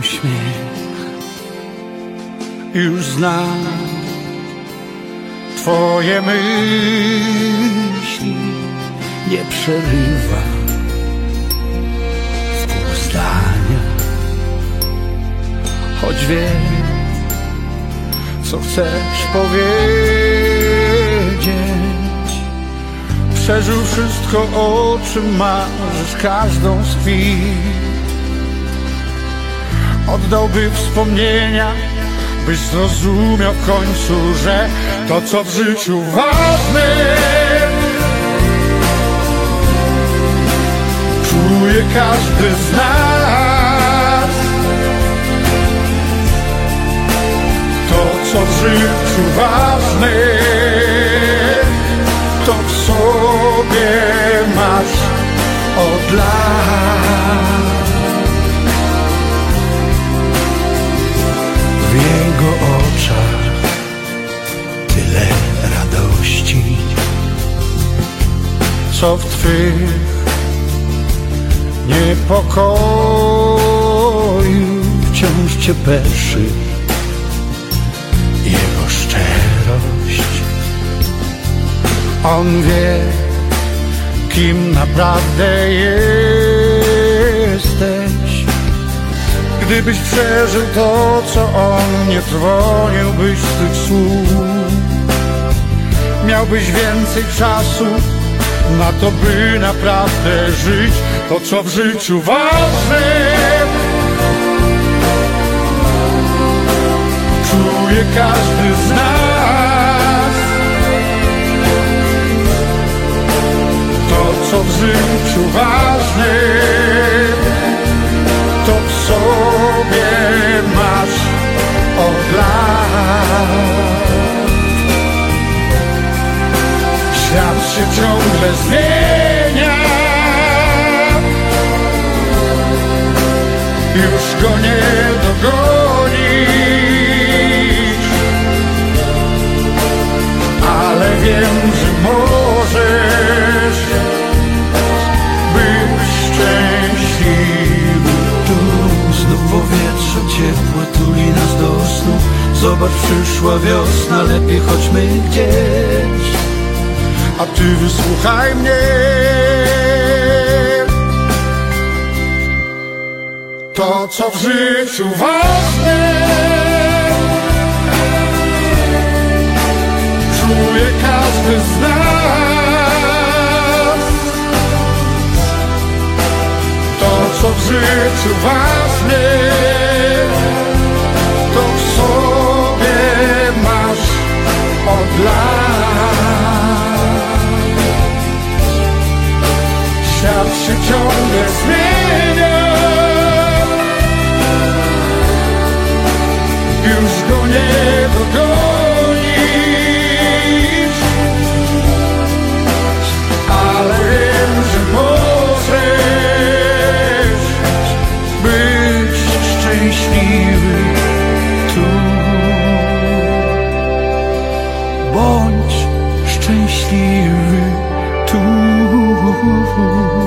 uśmiech. Już znam Twoje myśli Nie przerywa pół zdania Choć wiem Co chcesz powiedzieć Przeżył wszystko o czym marzysz Każdą z chwil Oddałby wspomnienia Byś zrozumiał w końcu, że to co w życiu ważne Czuje każdy z nas. To co w życiu ważne To w sobie masz od lat co w twych niepokoju wciąż cię peszy jego szczerość. On wie, kim naprawdę jesteś. Gdybyś przeżył to, co on, nie trwoniłbyś tych słów. Miałbyś więcej czasu na to, by naprawdę żyć to, co w życiu ważne. Czuje każdy z nas to, co w życiu ważne to w sobie się ciągle zmienia, już go nie dogonisz, ale wiem, że możesz być szczęśliwy. Tu znów powietrze ciepłe tuli nas do snu. Zobacz, przyszła wiosna, lepiej chodźmy gdzieś a ty wysłuchaj mnie. To, co w życiu ważne, czuje każdy z nas. To, co w życiu ważne, 祝福，